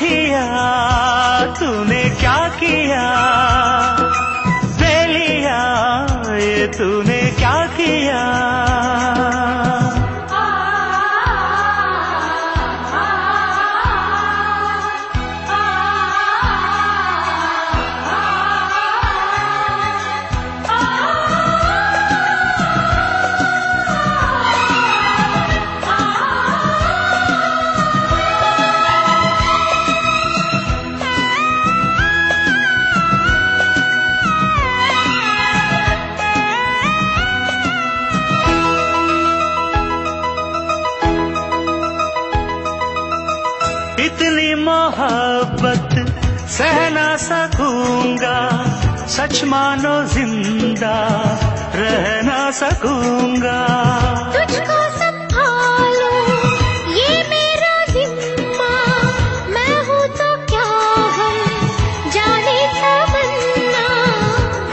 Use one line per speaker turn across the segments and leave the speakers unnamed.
嘿呀 मोहब्बत सह ना सकूँगा। सच मानो ज़िंदा रह ना सकूँगा।
तुझको संभालो ये मेरा जिम्मा। मैं हूँ तो क्या हम जाने तमन्ना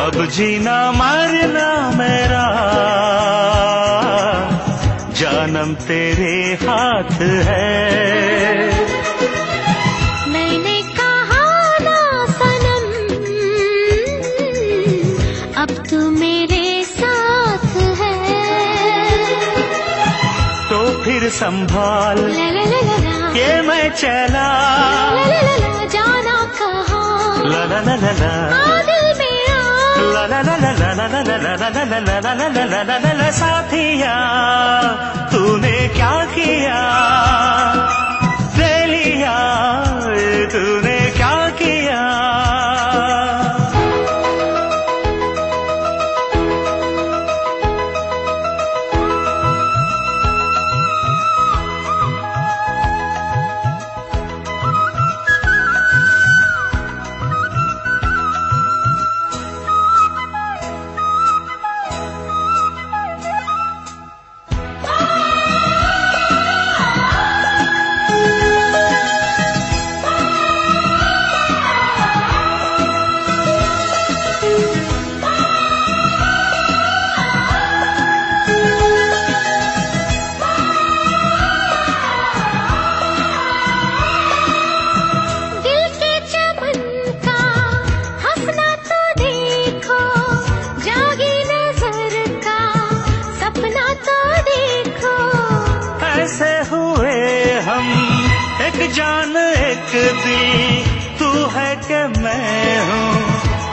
अब जीना मरना मेरा। जानम तेरे हाथ है।
अब तू मेरे साथ है
तो फिर संभाल
ला ला ला ला ला
के मैं चला
ला ला ला ला जाना कहा
ला ला ला ला ला
आ दिल मेरा
ला ला ला ला ला ला ला ला ला ला ला ला ला ला ला ला ला ला साथिया तूने क्या किया ले लिया तूने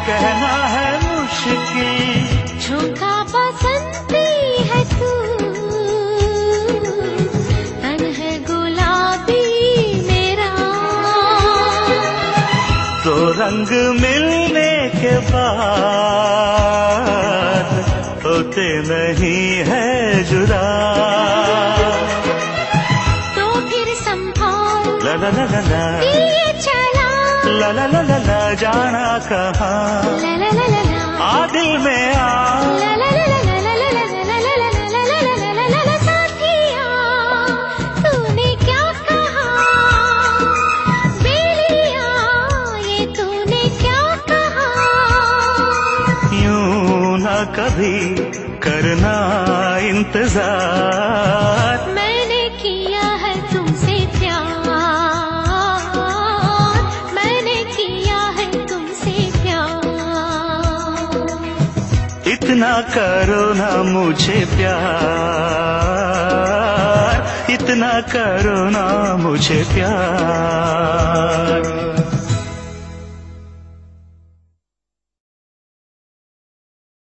कहना है मुश्किल।
झोंका बसंती है तू। तन है गुलाबी मेरा।
तो रंग मिलने के बाद होते नहीं है जुदा।
तो फिर संभाल।
ला ला ला ला ला।
चला
ला ला ला ला ला जाना कहाँ आ में आ कभी करना इंतज़ार
मैं
इतना करो ना मुझे प्यार इतना करो ना मुझे प्यार।